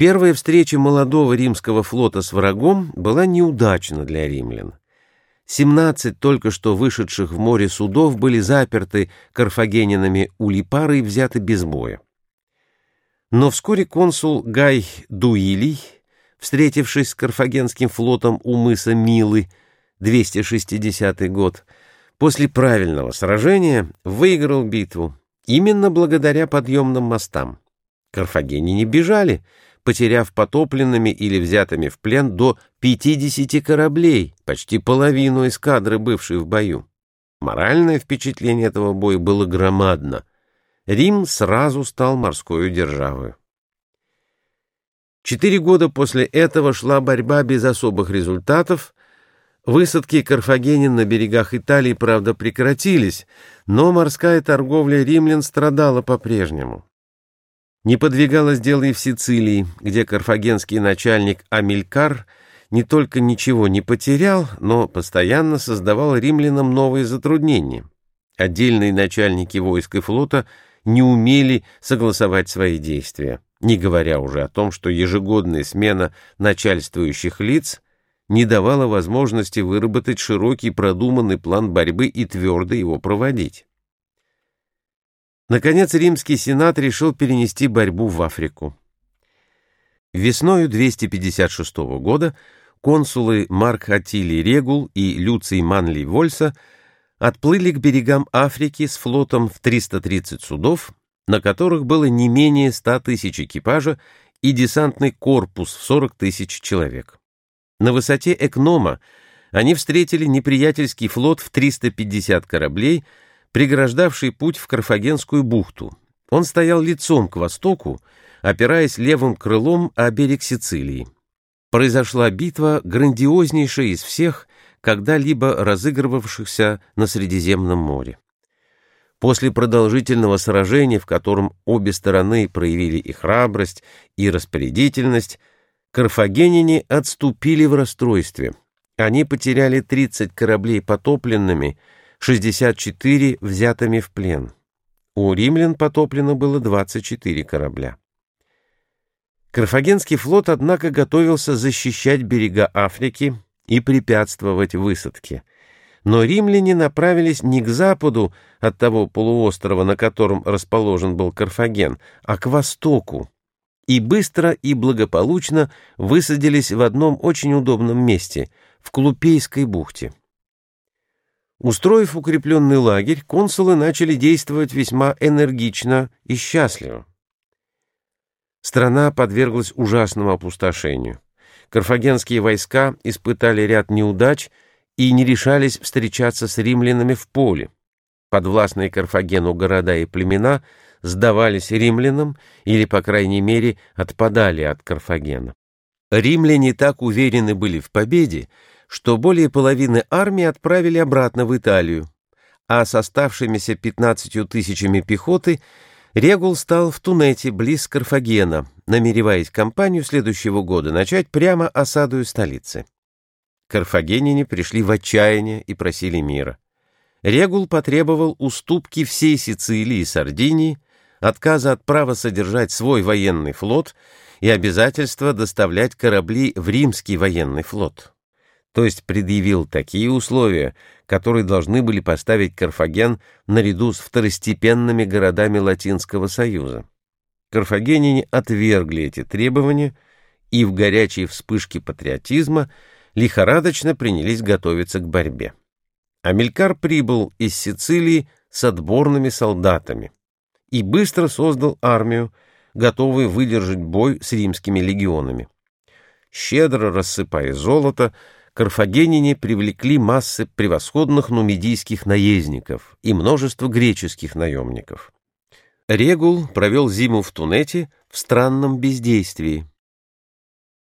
Первая встреча молодого римского флота с врагом была неудачна для римлян. 17 только что вышедших в море судов были заперты карфагенинами у Липары и взяты без боя. Но вскоре консул Гай Дуилий, встретившись с карфагенским флотом у мыса Милы, 260 год, после правильного сражения выиграл битву, именно благодаря подъемным мостам. Карфагене не бежали — потеряв потопленными или взятыми в плен до 50 кораблей, почти половину эскадры, бывшей в бою. Моральное впечатление этого боя было громадно. Рим сразу стал морской державой. Четыре года после этого шла борьба без особых результатов. Высадки карфагенин на берегах Италии, правда, прекратились, но морская торговля римлян страдала по-прежнему. Не подвигалось дело и в Сицилии, где карфагенский начальник Амилькар не только ничего не потерял, но постоянно создавал римлянам новые затруднения. Отдельные начальники войск и флота не умели согласовать свои действия, не говоря уже о том, что ежегодная смена начальствующих лиц не давала возможности выработать широкий продуманный план борьбы и твердо его проводить. Наконец, римский сенат решил перенести борьбу в Африку. Весною 256 года консулы Марк Атилий Регул и Люций Манлий Вольса отплыли к берегам Африки с флотом в 330 судов, на которых было не менее 100 тысяч экипажа и десантный корпус в 40 тысяч человек. На высоте Экнома они встретили неприятельский флот в 350 кораблей, преграждавший путь в Карфагенскую бухту. Он стоял лицом к востоку, опираясь левым крылом о берег Сицилии. Произошла битва, грандиознейшая из всех, когда-либо разыгрывавшихся на Средиземном море. После продолжительного сражения, в котором обе стороны проявили и храбрость, и распорядительность, карфагенине отступили в расстройстве. Они потеряли 30 кораблей потопленными, 64 взятыми в плен. У римлян потоплено было 24 корабля. Карфагенский флот, однако, готовился защищать берега Африки и препятствовать высадке. Но римляне направились не к западу от того полуострова, на котором расположен был Карфаген, а к востоку, и быстро и благополучно высадились в одном очень удобном месте — в Клупейской бухте. Устроив укрепленный лагерь, консулы начали действовать весьма энергично и счастливо. Страна подверглась ужасному опустошению. Карфагенские войска испытали ряд неудач и не решались встречаться с римлянами в поле. Подвластные Карфагену города и племена сдавались римлянам или, по крайней мере, отпадали от Карфагена. Римляне так уверены были в победе, что более половины армии отправили обратно в Италию, а с оставшимися 15 тысячами пехоты Регул стал в Тунете, близ Карфагена, намереваясь кампанию следующего года начать прямо осадою столицы. Карфагенине пришли в отчаяние и просили мира. Регул потребовал уступки всей Сицилии и Сардинии, отказа от права содержать свой военный флот и обязательства доставлять корабли в римский военный флот то есть предъявил такие условия, которые должны были поставить Карфаген наряду с второстепенными городами Латинского Союза. Карфагенине отвергли эти требования и в горячей вспышке патриотизма лихорадочно принялись готовиться к борьбе. Амилькар прибыл из Сицилии с отборными солдатами и быстро создал армию, готовую выдержать бой с римскими легионами. Щедро рассыпая золото, карфагенине привлекли массы превосходных нумидийских наездников и множество греческих наемников. Регул провел зиму в Тунете в странном бездействии.